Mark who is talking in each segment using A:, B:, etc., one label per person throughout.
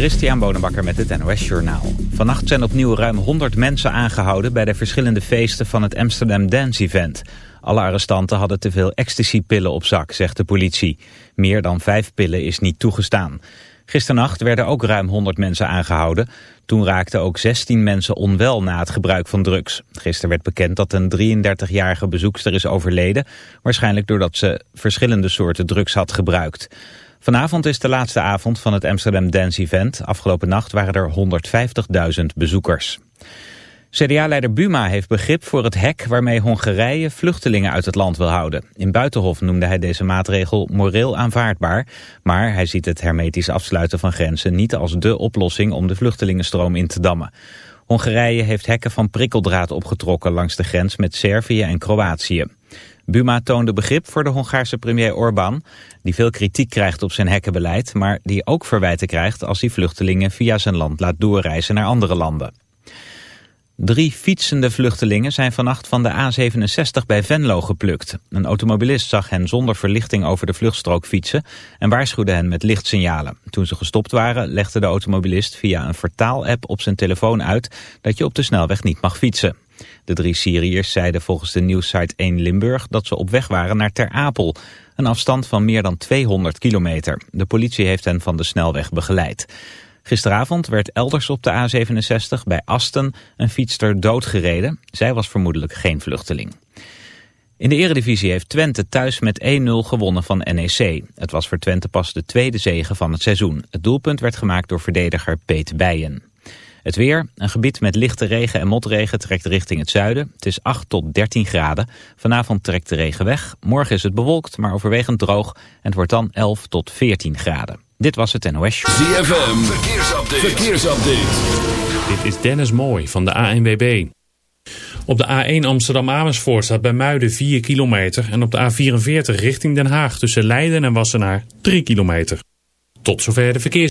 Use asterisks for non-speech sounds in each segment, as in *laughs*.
A: Christian Bonenbakker met het NOS Journaal. Vannacht zijn opnieuw ruim 100 mensen aangehouden... bij de verschillende feesten van het Amsterdam Dance Event. Alle arrestanten hadden te veel ecstasypillen op zak, zegt de politie. Meer dan vijf pillen is niet toegestaan. Gisternacht werden ook ruim 100 mensen aangehouden. Toen raakten ook 16 mensen onwel na het gebruik van drugs. Gisteren werd bekend dat een 33-jarige bezoekster is overleden... waarschijnlijk doordat ze verschillende soorten drugs had gebruikt. Vanavond is de laatste avond van het Amsterdam Dance Event. Afgelopen nacht waren er 150.000 bezoekers. CDA-leider Buma heeft begrip voor het hek waarmee Hongarije vluchtelingen uit het land wil houden. In Buitenhof noemde hij deze maatregel moreel aanvaardbaar, maar hij ziet het hermetisch afsluiten van grenzen niet als dé oplossing om de vluchtelingenstroom in te dammen. Hongarije heeft hekken van prikkeldraad opgetrokken langs de grens met Servië en Kroatië. Buma toonde begrip voor de Hongaarse premier Orbán, die veel kritiek krijgt op zijn hekkenbeleid, maar die ook verwijten krijgt als hij vluchtelingen via zijn land laat doorreizen naar andere landen. Drie fietsende vluchtelingen zijn vannacht van de A67 bij Venlo geplukt. Een automobilist zag hen zonder verlichting over de vluchtstrook fietsen en waarschuwde hen met lichtsignalen. Toen ze gestopt waren legde de automobilist via een vertaal-app op zijn telefoon uit dat je op de snelweg niet mag fietsen. De drie Syriërs zeiden volgens de nieuwssite 1 Limburg dat ze op weg waren naar Ter Apel, een afstand van meer dan 200 kilometer. De politie heeft hen van de snelweg begeleid. Gisteravond werd elders op de A67 bij Asten een fietster doodgereden. Zij was vermoedelijk geen vluchteling. In de eredivisie heeft Twente thuis met 1-0 gewonnen van NEC. Het was voor Twente pas de tweede zege van het seizoen. Het doelpunt werd gemaakt door verdediger Peet Bijen. Het weer, een gebied met lichte regen en motregen trekt richting het zuiden. Het is 8 tot 13 graden. Vanavond trekt de regen weg. Morgen is het bewolkt, maar overwegend droog. En het wordt dan 11 tot 14 graden. Dit was het NOS Show.
B: ZFM, verkeersupdate. verkeersupdate.
C: Dit is Dennis Mooi van de ANWB. Op de A1 Amsterdam-Amersfoort staat bij Muiden 4 kilometer. En op de A44 richting Den Haag tussen Leiden en Wassenaar 3 kilometer. Tot zover de verkeers.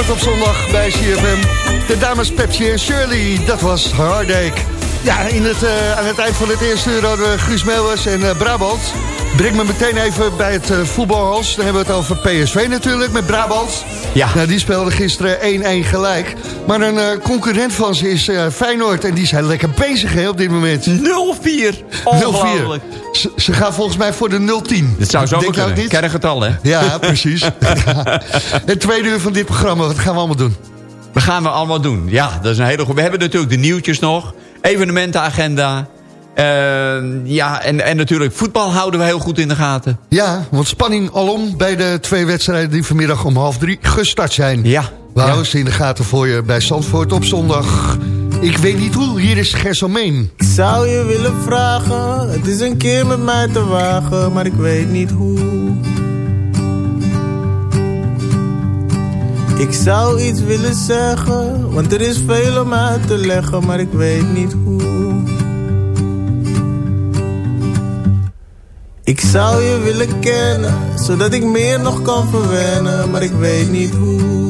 D: Zandvoort op zondag bij CFM. De dames Pepsi en Shirley, dat was Hardake. Ja, in het, eh, aan het eind van het eerste uur hadden we Guus Meeuwers en eh, Brabant. Breng me meteen even bij het uh, voetbalhals. Dan hebben we het over PSV natuurlijk met Brabant.
E: Ja.
D: Nou, die speelde gisteren 1-1 gelijk. Maar een eh, concurrent van ze is eh, Feyenoord. En die zijn lekker bezig hè, op dit moment. 0-4.
E: 0-4.
D: Ze, ze gaan volgens mij voor de 0-10.
E: Dat zou zo
D: Denk
E: kunnen.
D: niet?
E: Kerngetal, hè?
D: Ja, precies. Ja. *laughs* *laughs* Het tweede uur van dit programma, wat gaan we allemaal doen?
E: We gaan we allemaal doen. Ja, dat is een hele goede. We hebben natuurlijk de nieuwtjes nog. Evenementenagenda. Eh, ja, en, en natuurlijk voetbal houden we heel goed in de gaten.
D: Ja, want spanning alom bij de twee wedstrijden die vanmiddag om half drie gestart zijn.
E: Ja.
D: We
E: ja.
D: houden ze in de gaten voor je bij Zandvoort op zondag. Ik weet niet hoe, hier is Gersommeen.
F: Ik zou je willen vragen, het is een keer met mij te wagen, maar ik weet niet hoe. Ik zou iets willen zeggen, want er is veel om uit te leggen, maar ik weet niet hoe. Ik zou je willen kennen, zodat ik meer nog kan verwennen, maar ik weet niet hoe.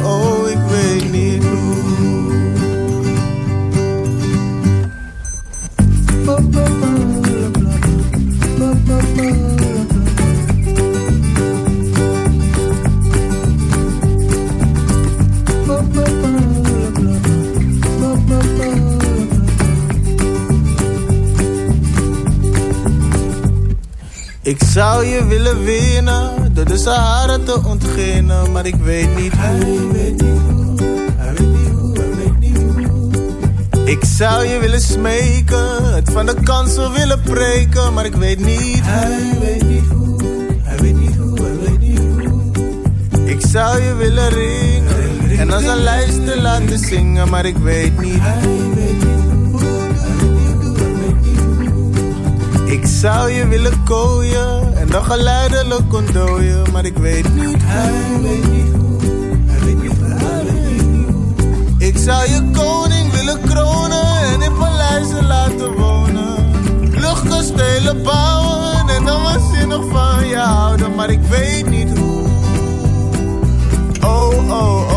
F: Ik zou je willen winnen, door de Sahara te ontginnen, maar ik weet niet hoe. Hij weet niet hoe, hij weet niet hoe, hij weet niet hoe. Ik zou je willen smeken, het van de kansen willen preken, maar ik weet niet hoe. Hij weet niet hoe, hij weet niet hoe, hij weet niet hoe. Ik zou je willen ringen, en als een lijst te laten zingen, maar ik weet niet hoe. Hij Ik zou je willen kooien en dan geleidelijk ontdooien, maar ik weet niet hoe. Hij weet niet hoe, hij weet niet hoe, weet niet hoe. Ik zou je koning willen kronen en in paleizen laten wonen. Luchtkastelen bouwen en dan waanzinnig van je houden, maar ik weet niet hoe. Oh, oh, oh,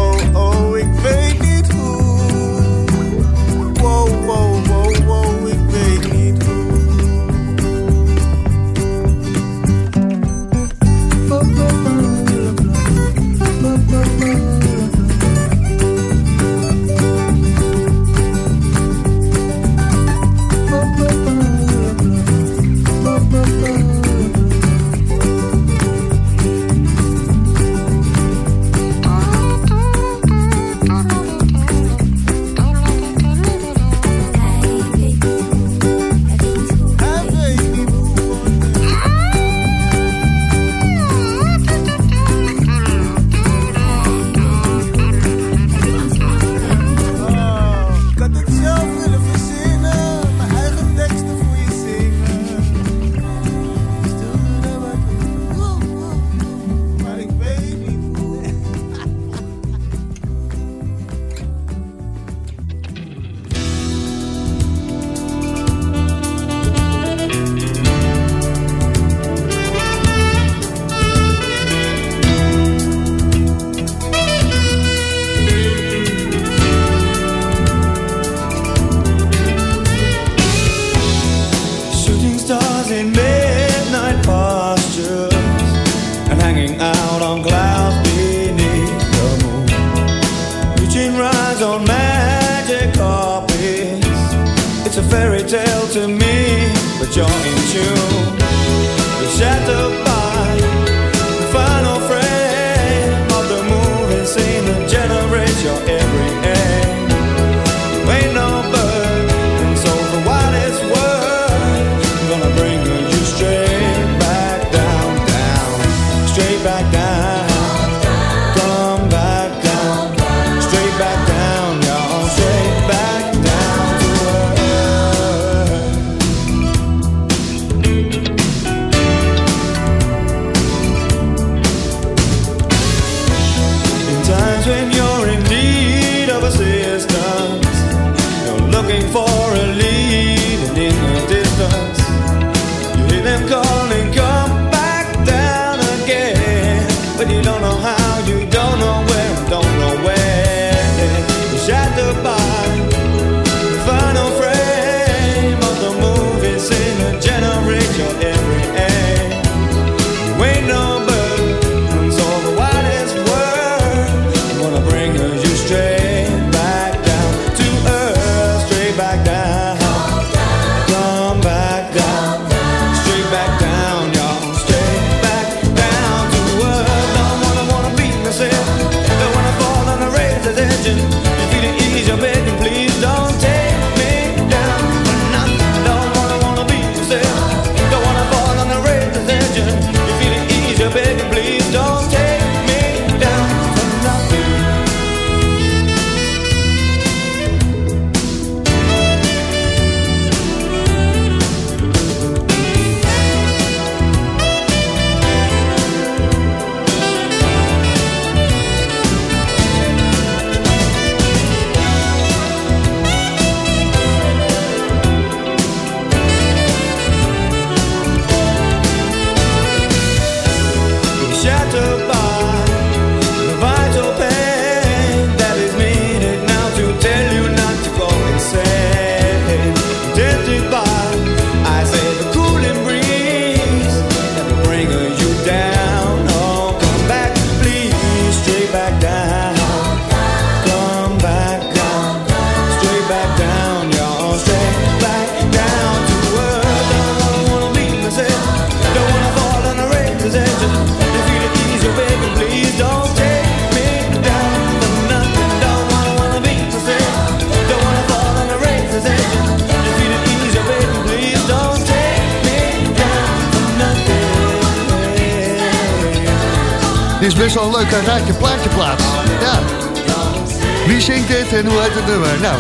D: en hoe heet het nummer? Nou,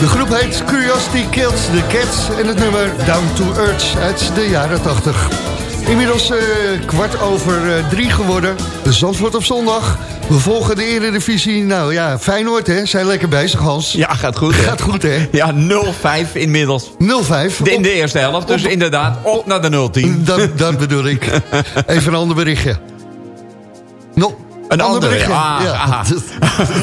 D: de groep heet Curiosity Kills the Cats en het nummer Down to Earth uit de jaren 80. Inmiddels eh, kwart over eh, drie geworden. Zandvoort op zondag. We volgen de Eredivisie. Nou ja, Feyenoord hè, zijn lekker bezig Hans.
E: Ja, gaat goed. Hè?
D: Gaat goed hè. *laughs*
E: Ja, 0-5 inmiddels.
D: 0-5.
E: De- In de eerste helft, dus
D: op-
E: inderdaad op naar de 0-10.
D: Dat, dat *laughs* bedoel ik. Even een ander berichtje. No,
E: Een
D: ander
E: andere. Ah,
D: Ja.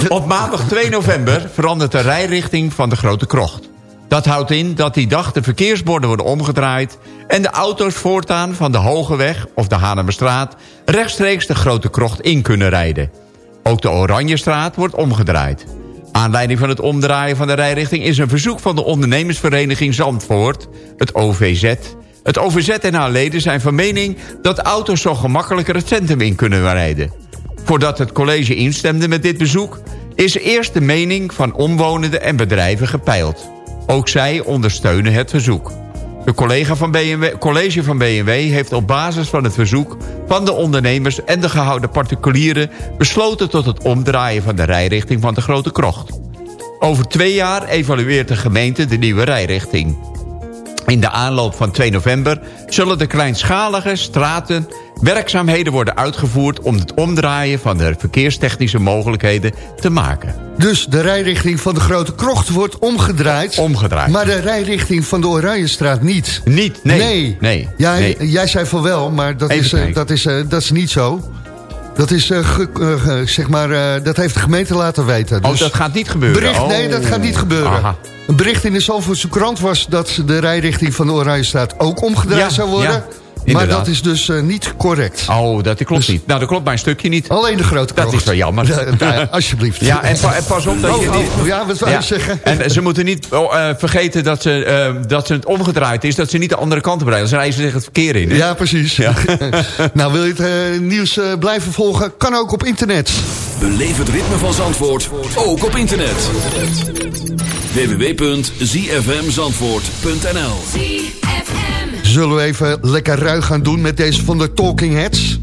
D: *laughs*
E: Op maandag 2 november verandert de rijrichting van de Grote Krocht. Dat houdt in dat die dag de verkeersborden worden omgedraaid... en de auto's voortaan van de Hogeweg of de Hanemerstraat... rechtstreeks de Grote Krocht in kunnen rijden. Ook de Oranjestraat wordt omgedraaid. Aanleiding van het omdraaien van de rijrichting... is een verzoek van de ondernemersvereniging Zandvoort, het OVZ... Het OVZ en haar leden zijn van mening dat auto's zo gemakkelijker het centrum in kunnen rijden. Voordat het college instemde met dit bezoek... is eerst de mening van omwonenden en bedrijven gepeild. Ook zij ondersteunen het verzoek. De collega van BMW, college van BMW heeft op basis van het verzoek... van de ondernemers en de gehouden particulieren... besloten tot het omdraaien van de rijrichting van de Grote Krocht. Over twee jaar evalueert de gemeente de nieuwe rijrichting. In de aanloop van 2 november zullen de kleinschalige straten werkzaamheden worden uitgevoerd... om het omdraaien van de verkeerstechnische mogelijkheden te maken.
D: Dus de rijrichting van de Grote Krocht wordt omgedraaid.
E: Omgedraaid.
D: Maar de rijrichting van de Oranjestraat niet.
E: Niet, nee.
D: Nee.
E: nee.
D: Jij zei van wel, maar dat,
E: Even
D: is, eh,
E: kijken.
D: dat, is, eh, dat is niet zo. Dat is, eh, zeg maar, dat heeft de gemeente laten weten.
E: Oh,
D: Dus
E: dat gaat niet gebeuren?
D: Bericht,
E: Oh.
D: Nee, dat gaat niet gebeuren.
E: Aha.
D: Een bericht in de Zalvoortse krant was dat de rijrichting van de Oranjestraat ook omgedraaid
E: Ja,
D: zou worden.
E: ja,
D: maar dat is dus eh, niet correct.
E: Oh, dat klopt
D: Dus-
E: niet. Nou, dat klopt mijn stukje niet.
D: Alleen de Grote
E: Dat
D: Krocht.
E: is wel jammer. *laughs*
D: Ja, nou, alsjeblieft.
E: Ja, en, pa- en pas op dat je
D: Oh, oh, ja, wat wou je
E: Ja,
D: zeggen?
E: En ze moeten niet oh, eh, vergeten dat, ze, eh, dat ze het omgedraaid is... dat ze niet de andere kant op rijden. Dan rijden ze zich het verkeer in. hè?
D: Ja, precies. *laughs* nou, wil je het eh, nieuws eh, blijven volgen? Kan ook op internet.
B: Beleef het ritme van Zandvoort, ook op internet. www.zfmzandvoort.nl
D: Zullen we even lekker ruig gaan doen met deze van de Talking Heads?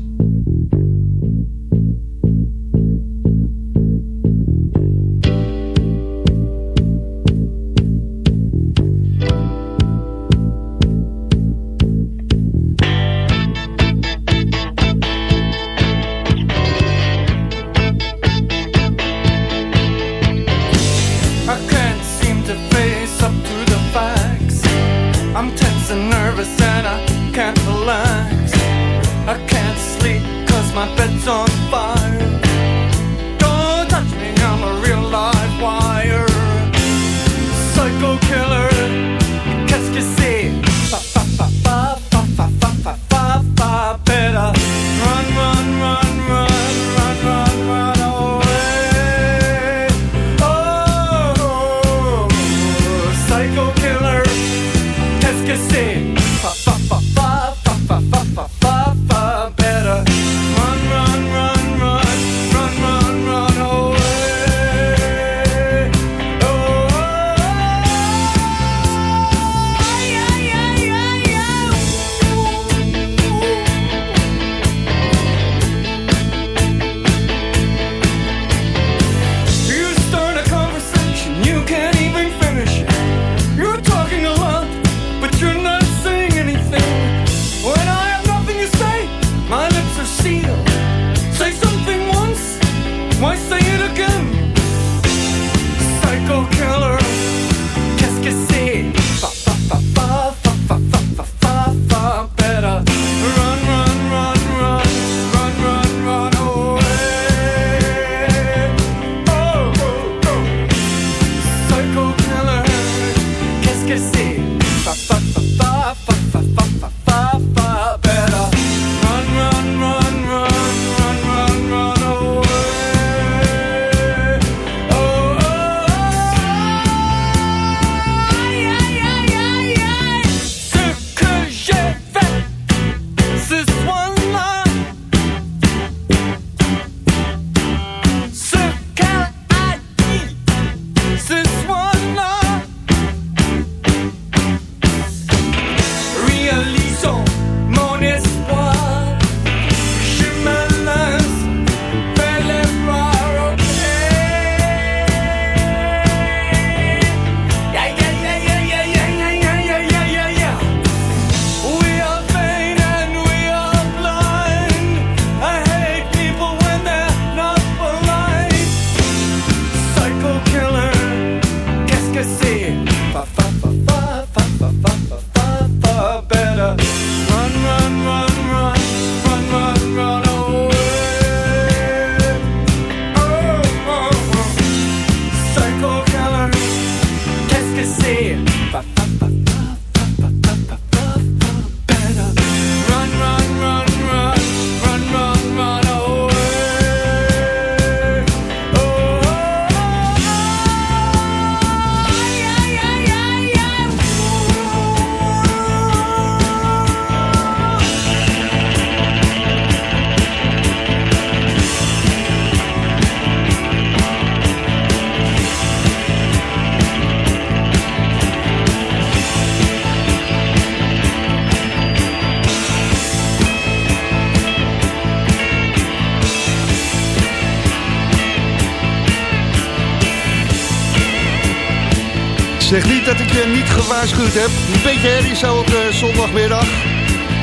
G: Zeg niet dat ik je niet gewaarschuwd heb. Een beetje herrie zo op de zondagmiddag.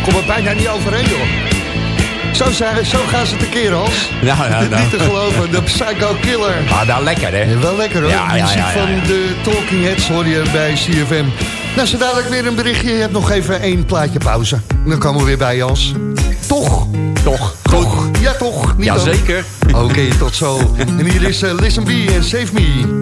G: Kom er bijna niet overheen, joh. Zo, zijn, zo gaan ze tekeer, Hans. *laughs*
E: Nou, nou, nou.
G: Niet te geloven, de Psycho Killer.
E: Ah, nou lekker hè.
G: Wel lekker hoor.
E: Ja,
G: de
E: ja,
G: muziek
E: ja, ja,
G: van de Talking Heads hoor je bij CFM. Nou, zo dadelijk weer een berichtje. Je hebt nog even één plaatje pauze. Dan komen we weer bij Jans. Toch?
E: Toch.
G: Toch? Ja, toch? Niet?
E: Jazeker.
G: Oké, tot zo. *laughs* En hier is eh, Listen B en Save Me.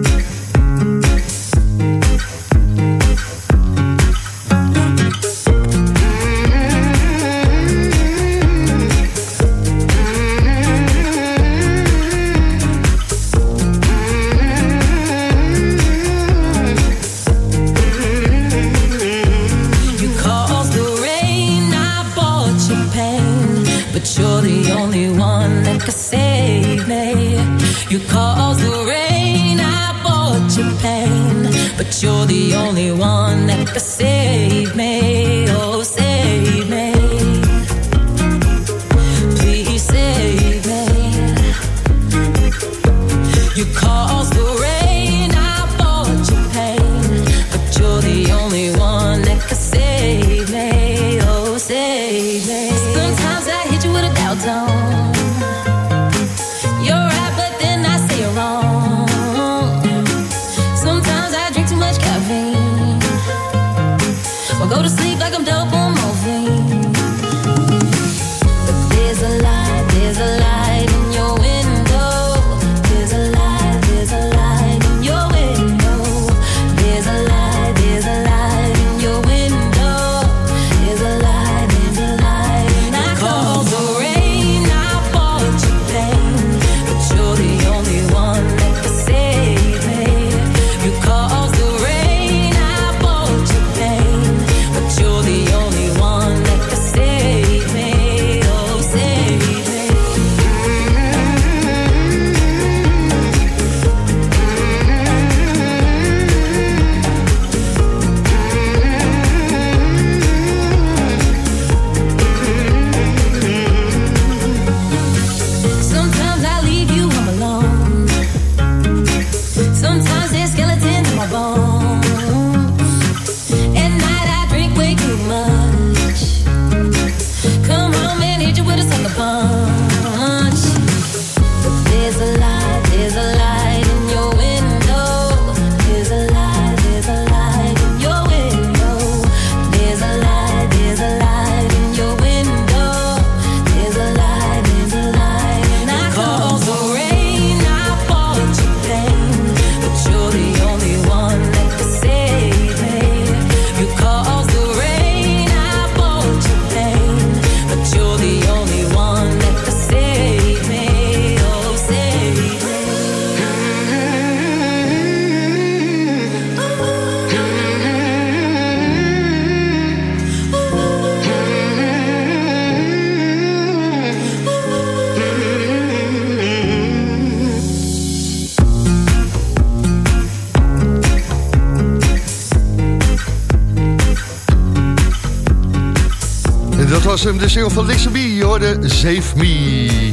G: Dat was hem, de single van B. Je hoorde Save Me.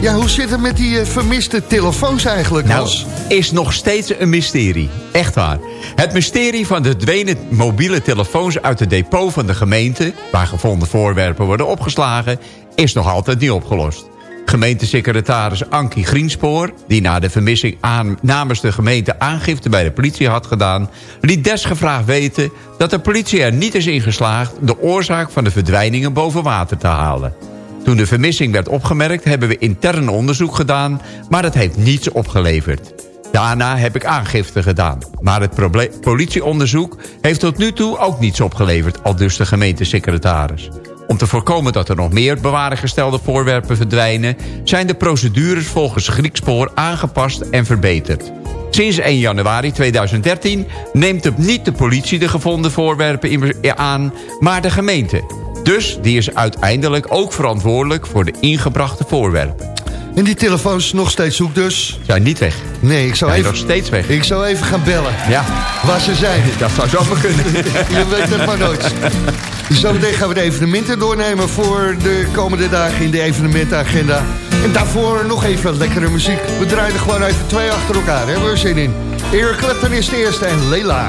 G: Ja, hoe zit het met die eh, vermiste telefoons eigenlijk,
E: Nou,
G: Hans?
E: is nog steeds een mysterie. Echt waar. Het mysterie van de verdwenen mobiele telefoons uit het depot van de gemeente... waar gevonden voorwerpen worden opgeslagen... is nog altijd niet opgelost. Gemeentesecretaris Ankie Grienspoor... die na de vermissing aan, namens de gemeente aangifte bij de politie had gedaan... liet desgevraagd weten dat de politie er niet is in geslaagd... de oorzaak van de verdwijningen boven water te halen. Toen de vermissing werd opgemerkt hebben we intern onderzoek gedaan... maar het heeft niets opgeleverd. Daarna heb ik aangifte gedaan. Maar het politieonderzoek heeft tot nu toe ook niets opgeleverd... al dus de gemeentesecretaris. Om te voorkomen dat er nog meer bewaargestelde voorwerpen verdwijnen... zijn de procedures volgens Griekspoor aangepast en verbeterd. Sinds 1 januari 2013 neemt het niet de politie de gevonden voorwerpen in- aan... maar de gemeente. Dus die is uiteindelijk ook verantwoordelijk voor de ingebrachte voorwerpen.
G: En die telefoons nog steeds zoek dus?
E: Zijn niet weg.
G: Nee, ik zou
E: Zijn
G: even...
E: nog steeds weg.
G: Ik zou even gaan bellen.
E: Ja,
G: Waar ze zijn. *laughs*
E: dat zou zomaar kunnen. *laughs*
G: Je weet het maar nooit. Zometeen gaan we de evenementen doornemen voor de komende dagen in de evenementenagenda. En daarvoor nog even lekkere muziek. We draaien er gewoon even twee achter elkaar, hebben we er zin in. Eric Clapton is de eerste en Leila.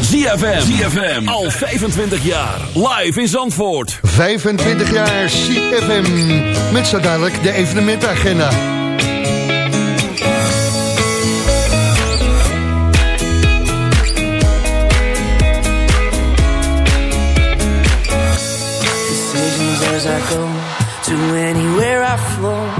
B: ZFM. ZFM. Al 25 jaar. Live in Zandvoort.
D: 25 jaar CFM. Met zo dadelijk de evenementagenda.
H: decisions as I go to anywhere I flow.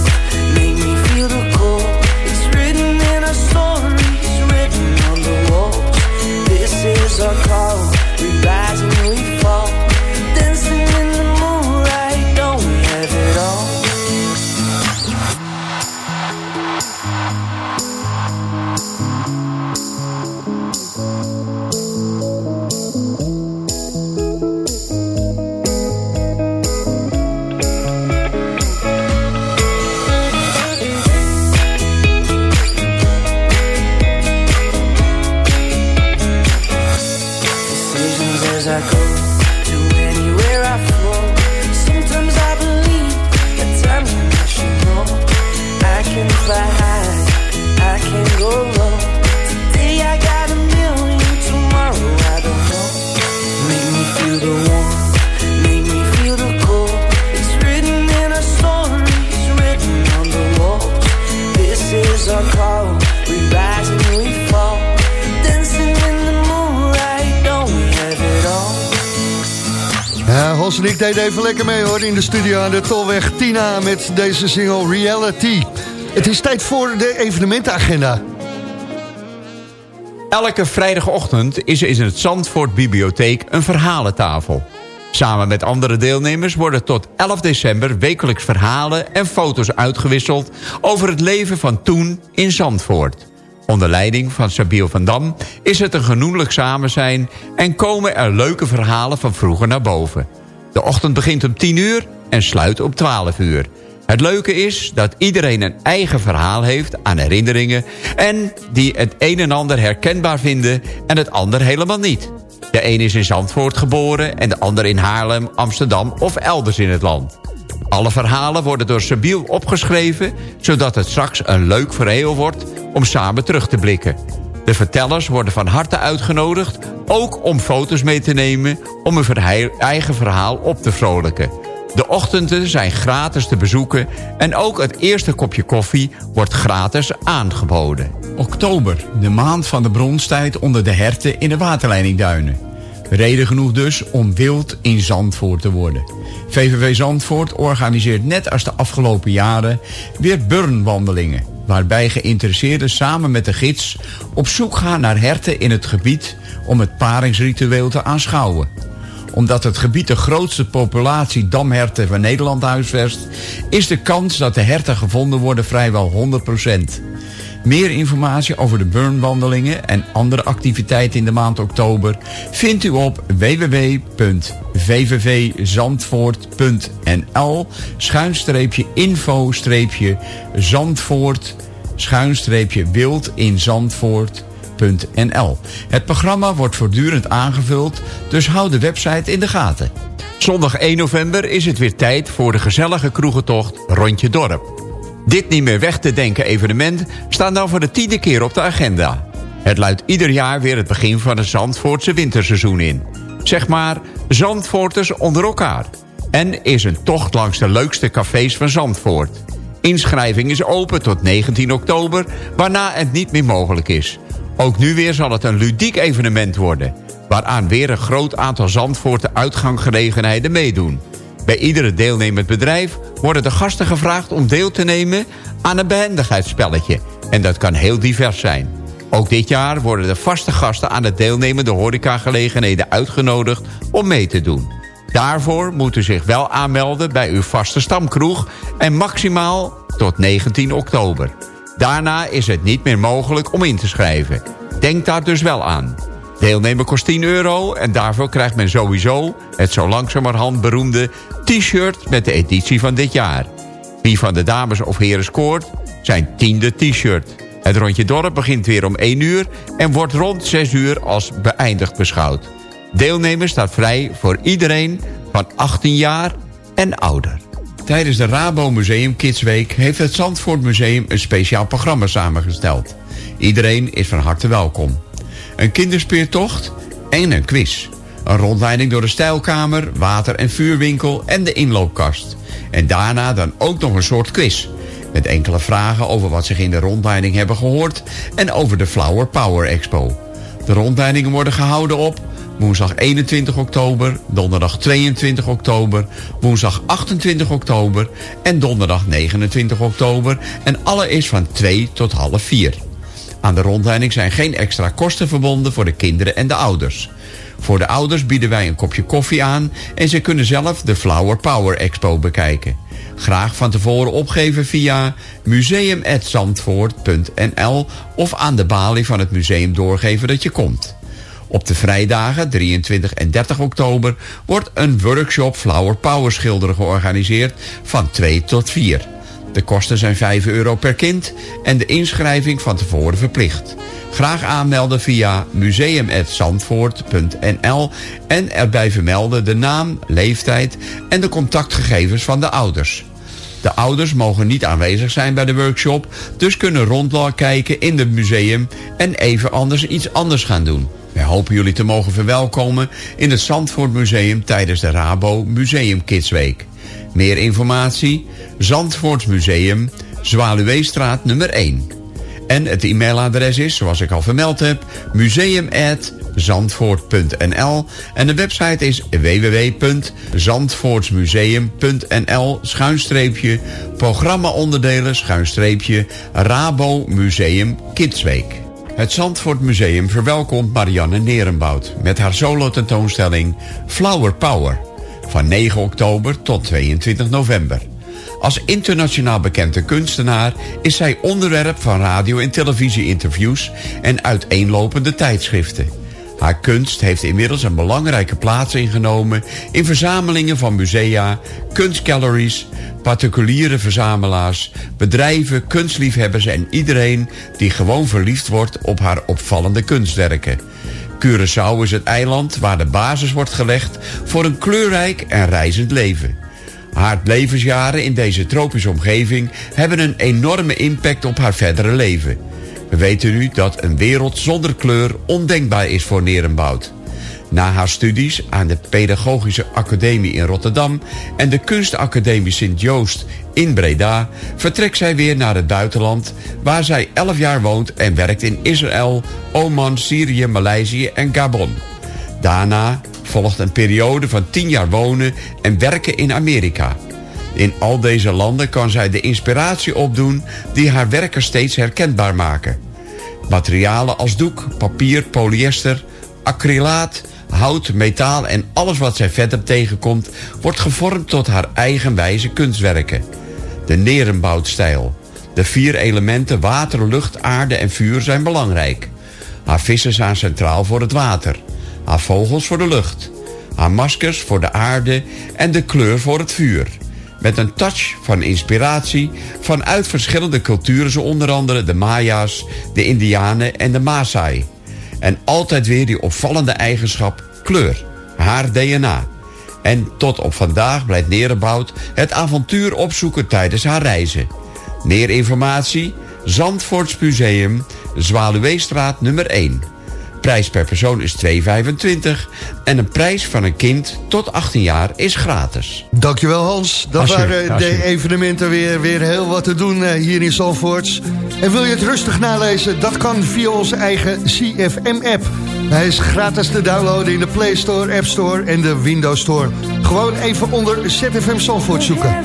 D: Even lekker mee hoor in de studio aan de Tolweg Tina met deze single Reality. Het is tijd voor de evenementenagenda.
E: Elke vrijdagochtend is er in het Zandvoort Bibliotheek een verhalentafel. Samen met andere deelnemers worden tot 11 december wekelijks verhalen en foto's uitgewisseld over het leven van toen in Zandvoort. Onder leiding van Sabiel van Dam is het een genoeglijk samen zijn en komen er leuke verhalen van vroeger naar boven. De ochtend begint om 10 uur en sluit om 12 uur. Het leuke is dat iedereen een eigen verhaal heeft aan herinneringen... en die het een en ander herkenbaar vinden en het ander helemaal niet. De een is in Zandvoort geboren en de ander in Haarlem, Amsterdam of elders in het land. Alle verhalen worden door Sabiel opgeschreven... zodat het straks een leuk verhaal wordt om samen terug te blikken. De vertellers worden van harte uitgenodigd... ook om foto's mee te nemen om verheil- eigen verhaal op te vrolijken. De ochtenden zijn gratis te bezoeken... en ook het eerste kopje koffie wordt gratis aangeboden.
I: Oktober, de maand van de bronstijd onder de herten in de waterleidingduinen. Reden genoeg dus om wild in Zandvoort te worden. VVV Zandvoort organiseert net als de afgelopen jaren weer burnwandelingen. Waarbij geïnteresseerden samen met de gids op zoek gaan naar herten in het gebied om het paringsritueel te aanschouwen. Omdat het gebied de grootste populatie damherten van Nederland huisvest, is de kans dat de herten gevonden worden vrijwel 100%. Meer informatie over de burnwandelingen en andere activiteiten in de maand oktober vindt u op www.vvvzandvoort.nl schuinstreepje info streepje Zandvoort schuinstreepje wild in Zandvoort.nl. Het programma wordt voortdurend aangevuld, dus houd de website in de gaten.
E: Zondag 1 november is het weer tijd voor de gezellige kroegentocht Rondje Dorp. Dit niet meer weg te denken evenement staat nou voor de tiende keer op de agenda. Het luidt ieder jaar weer het begin van het Zandvoortse winterseizoen in. Zeg maar Zandvoorters onder elkaar. En is een tocht langs de leukste cafés van Zandvoort. Inschrijving is open tot 19 oktober, waarna het niet meer mogelijk is. Ook nu weer zal het een ludiek evenement worden... waaraan weer een groot aantal Zandvoorten uitganggelegenheden meedoen. Bij iedere deelnemend bedrijf worden de gasten gevraagd om deel te nemen aan een behendigheidsspelletje. En dat kan heel divers zijn. Ook dit jaar worden de vaste gasten aan de deelnemende horecagelegenheden uitgenodigd om mee te doen. Daarvoor moet u zich wel aanmelden bij uw vaste stamkroeg en maximaal tot 19 oktober. Daarna is het niet meer mogelijk om in te schrijven. Denk daar dus wel aan. Deelnemen kost 10 euro en daarvoor krijgt men sowieso... het zo langzamerhand beroemde t-shirt met de editie van dit jaar. Wie van de dames of heren scoort, zijn tiende t-shirt. Het rondje dorp begint weer om 1 uur... en wordt rond 6 uur als beëindigd beschouwd. Deelnemen staat vrij voor iedereen van 18 jaar en ouder.
I: Tijdens de Rabo Museum Kidsweek heeft het Zandvoort Museum een speciaal programma samengesteld. Iedereen is van harte welkom. Een kinderspeertocht en een quiz. Een rondleiding door de stijlkamer, water- en vuurwinkel en de inloopkast. En daarna dan ook nog een soort quiz. Met enkele vragen over wat zich in de rondleiding hebben gehoord... en over de Flower Power Expo. De rondleidingen worden gehouden op
E: woensdag 21 oktober, donderdag 22 oktober, woensdag 28 oktober en donderdag 29 oktober. En alle is van 2 tot half 4. Aan de rondleiding zijn geen extra kosten verbonden voor de kinderen en de ouders. Voor de ouders bieden wij een kopje koffie aan en ze kunnen zelf de Flower Power Expo bekijken. Graag van tevoren opgeven via museum.zandvoort.nl of aan de balie van het museum doorgeven dat je komt. Op de vrijdagen 23 en 30 oktober wordt een workshop Flower Power schilderen georganiseerd van 2 tot 4. De kosten zijn 5 euro per kind en de inschrijving van tevoren verplicht. Graag aanmelden via museum.zandvoort.nl en erbij vermelden de naam, leeftijd en de contactgegevens van de ouders. De ouders mogen niet aanwezig zijn bij de workshop, dus kunnen rondkijken in het museum en even anders iets anders gaan doen. Wij hopen jullie te mogen verwelkomen in het Zandvoort Museum tijdens de Rabo Museum Kidsweek. Meer informatie, Zandvoort Museum, Zwaluweestraat nummer 1. En het e-mailadres is, zoals ik al vermeld heb, museum.zandvoort.nl en de website is www.zandvoortsmuseum.nl schuinstreepje programmaonderdelen schuinstreepje Rabo Museum Kidsweek. Het Zandvoort Museum verwelkomt Marianne Nerenbout met haar solo-tentoonstelling Flower Power van 9 oktober tot 22 november. Als internationaal bekende kunstenaar is zij onderwerp van radio- en televisie-interviews en uiteenlopende tijdschriften. Haar kunst heeft inmiddels een belangrijke plaats ingenomen in verzamelingen van musea, kunstgalleries, particuliere verzamelaars, bedrijven, kunstliefhebbers en iedereen die gewoon verliefd wordt op haar opvallende kunstwerken. Curaçao is het eiland waar de basis wordt gelegd voor een kleurrijk en reizend leven. Haar levensjaren in deze tropische omgeving hebben een enorme impact op haar verdere leven. We weten nu dat een wereld zonder kleur ondenkbaar is voor Nerenbout. Na haar studies aan de Pedagogische Academie in Rotterdam en de Kunstacademie Sint-Joost in Breda vertrekt zij weer naar het buitenland waar zij 11 jaar woont en werkt in Israël, Oman, Syrië, Maleisië en Gabon. Daarna volgt een periode van 10 jaar wonen en werken in Amerika. In al deze landen kan zij de inspiratie opdoen die haar werken steeds herkenbaar maken. Materialen als doek, papier, polyester, acrylaat, hout, metaal en alles wat zij verder tegenkomt... wordt gevormd tot haar eigenwijze kunstwerken. De Nerenboutstijl. De vier elementen water, lucht, aarde en vuur zijn belangrijk. Haar vissen staan centraal voor het water. Haar vogels voor de lucht. Haar maskers voor de aarde en de kleur voor het vuur. Met een touch van inspiratie vanuit verschillende culturen... zo onder andere de Maya's, de Indianen en de Maasai. En altijd weer die opvallende eigenschap kleur, haar DNA. En tot op vandaag blijft Nerenbout het avontuur opzoeken tijdens haar reizen. Meer informatie? Zandvoorts Museum, Zwaluweestraat nummer 1. Prijs per persoon is 2,25 en een prijs van een kind tot 18 jaar is gratis.
D: Dankjewel Hans. Dat waren de evenementen weer, weer heel wat te doen eh, hier in Zandvoort. En wil je het rustig nalezen? Dat kan via onze eigen CFM-app. Hij is gratis te downloaden in de Play Store, App Store en de Windows Store. Gewoon even onder ZFM Zandvoort zoeken.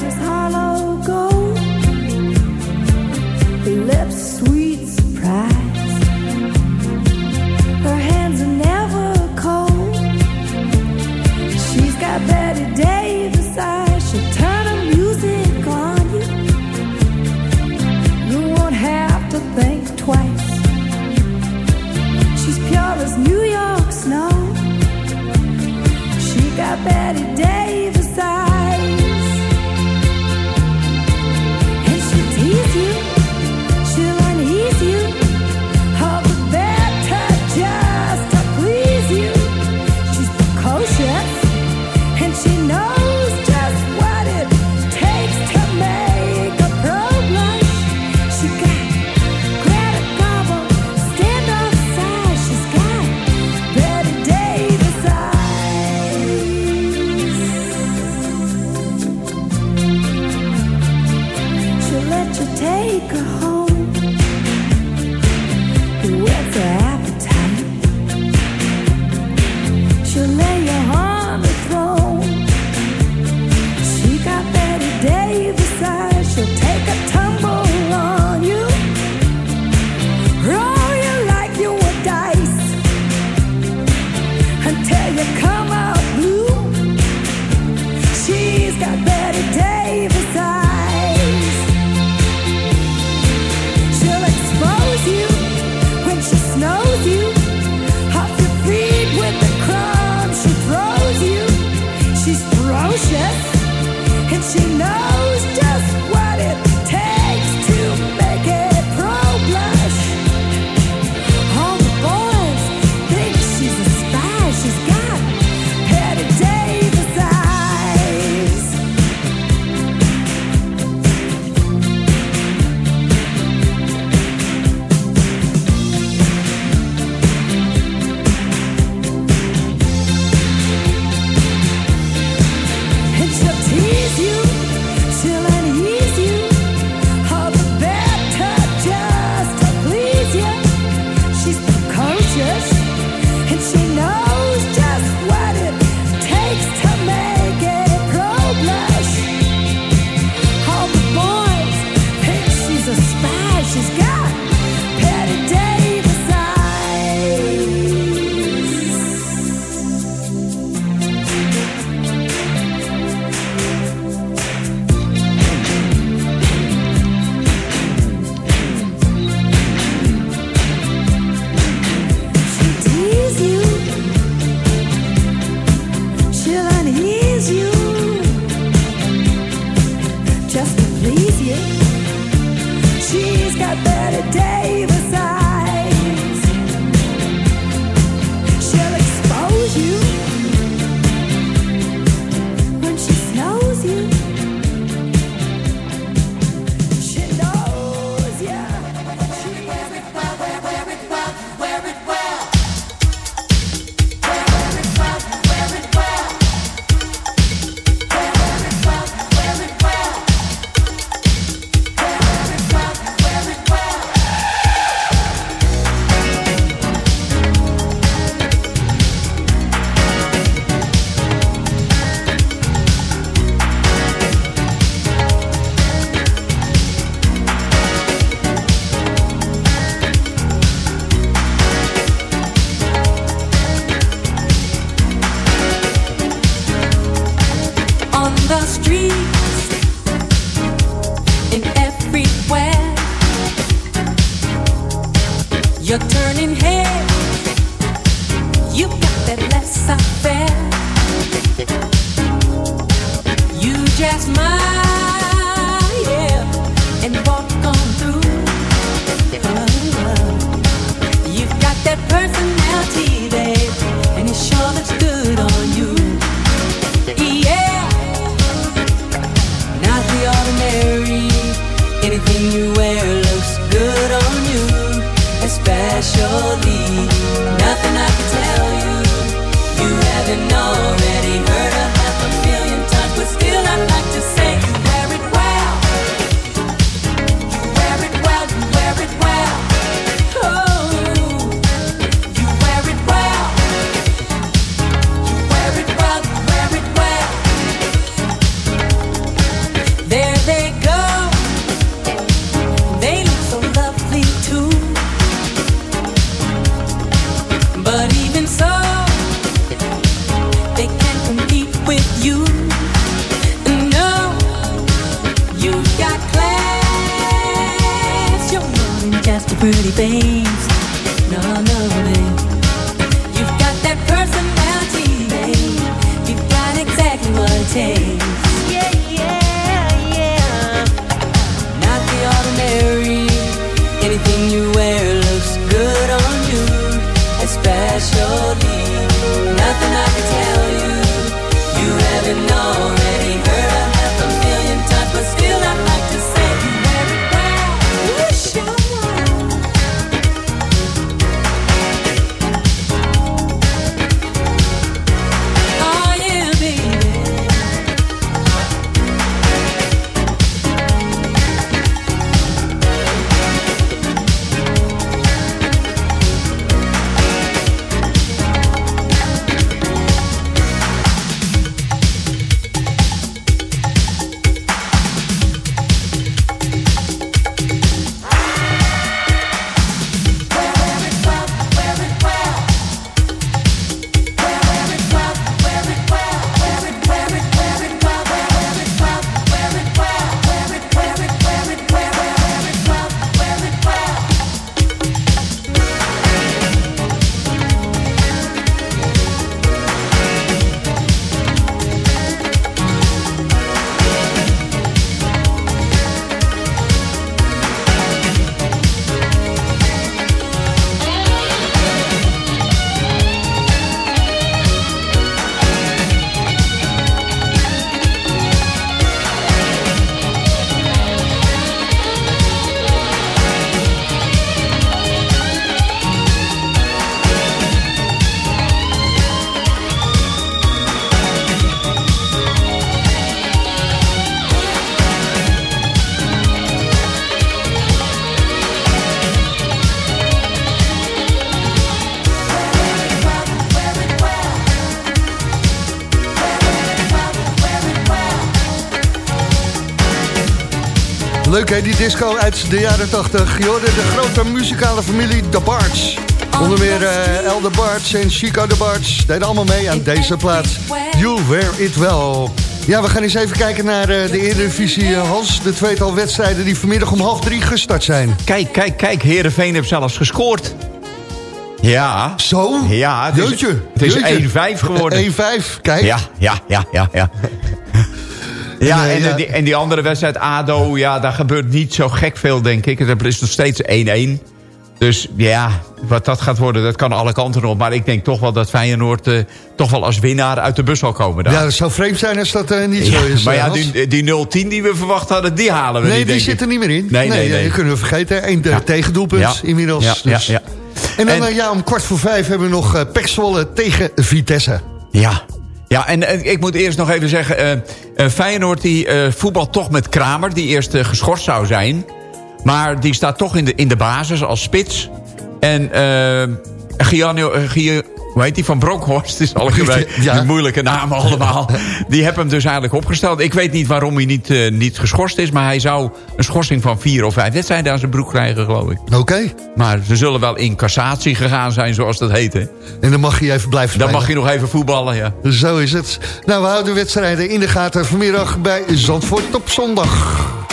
J: better day. to take her home.
D: Disco uit de jaren 80. Je hoorde de grote muzikale familie The Barts. Onder meer eh El de Barts en Chico de Barts deden allemaal mee aan deze plaats. You Wear It Well. Ja, we gaan eens even kijken naar eh, de Eredivisie. eh, Hans, de tweetal wedstrijden die vanmiddag om half drie gestart zijn.
E: Kijk, kijk, kijk. Heerenveen heeft zelfs gescoord. Ja.
D: Zo?
E: Ja, het is, het is
D: jeetje.
E: 1-5 geworden. *laughs*
D: 1-5, kijk.
E: Ja, ja, ja, ja, ja. Ja, en,
D: ja.
E: Die, en die andere wedstrijd, ADO, ja, daar gebeurt niet zo gek veel, denk ik. Het is nog steeds 1-1. Dus ja, wat dat gaat worden, dat kan alle kanten op. Maar ik denk toch wel dat Feyenoord eh, toch wel als winnaar uit de bus zal komen daar.
D: Ja, dat zou vreemd zijn als dat eh, niet
E: Ja,
D: zo is.
E: maar
D: eh,
E: ja, die, die 0-10 die we verwacht hadden, die halen we
D: nee,
E: niet,
D: die zit er niet meer in.
E: Nee, nee, nee.
D: die kunnen we vergeten. Eén
E: Ja.
D: tegendoelpunt inmiddels. Dus.
E: ja.
D: En dan
E: En-
D: ja, om kwart voor vijf hebben we nog uh, Pek Zwolle tegen Vitesse.
E: Ja. Ja, en eh, ik moet eerst nog even zeggen... eh, eh, Feyenoord die voetbalt toch met Kramer... die eerst geschorst zou zijn. Maar die staat toch in de, in de basis als spits. En eh Gianni... eh, Gia- hoe heet die? Van Bronkhorst is al geweest.
D: Ja.
E: Die moeilijke namen allemaal. Die hebben hem dus eigenlijk opgesteld. Ik weet niet waarom hij niet, eh, niet geschorst is... maar hij zou een schorsing van vier of vijf wedstrijden aan zijn broek krijgen, geloof ik.
D: Oké.
E: Maar ze zullen wel in cassatie gegaan zijn, zoals dat heet. hè.
D: En dan mag je even blijven
E: Dan mag je nog even voetballen, ja.
D: Zo is het. Nou, we houden de wedstrijden in de gaten vanmiddag bij Zandvoort op zondag.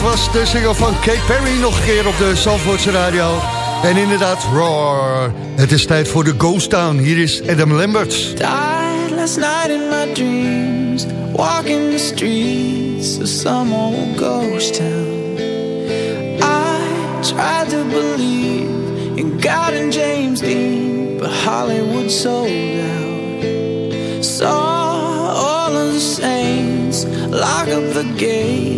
D: Dat was de single van Kate Perry nog een keer op de Zandvoortse radio. En inderdaad, Roar. Het is tijd voor de Ghost Town. Hier is Adam Lambert.
K: Died last night in my dreams, walking the streets of some old ghost town. I tried to believe in God and James Dean, but Hollywood sold out. Saw all of the saints lock up the gates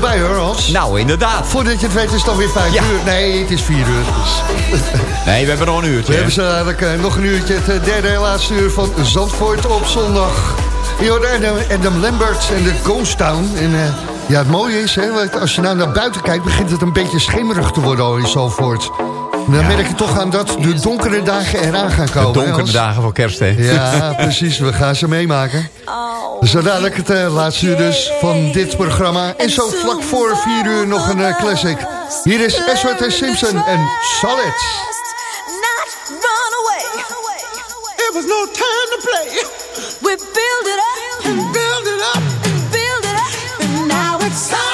D: voorbij hoor, Hans.
E: Nou, inderdaad.
D: Voordat je het weet is het alweer vijf
E: Ja.
D: uur. Nee, het is vier uur. Dus.
E: Nee, we hebben nog een uurtje.
D: We hebben zo dadelijk eh, nog een uurtje. Het eh, derde en laatste uur van Zandvoort op zondag. Hoorde Adam, Adam Lambert en de Ghost Town. En eh, ja, het mooie is, hè, als je nou naar buiten kijkt... begint het een beetje schemerig te worden al in Zandvoort. En dan merk je toch aan dat de donkere dagen eraan gaan
E: De
D: komen. hè,
E: donkere dagen van kerst, hè?
D: Ja, precies. We gaan ze meemaken. Zo dadelijk het eh, laatste uur dus van dit programma. En zo vlak voor vier uur nog een eh, classic. Hier is Edward Simpson en Solid.
G: not run away. It was no time to play. We build it up and build it up and build it up, and now it's. Solid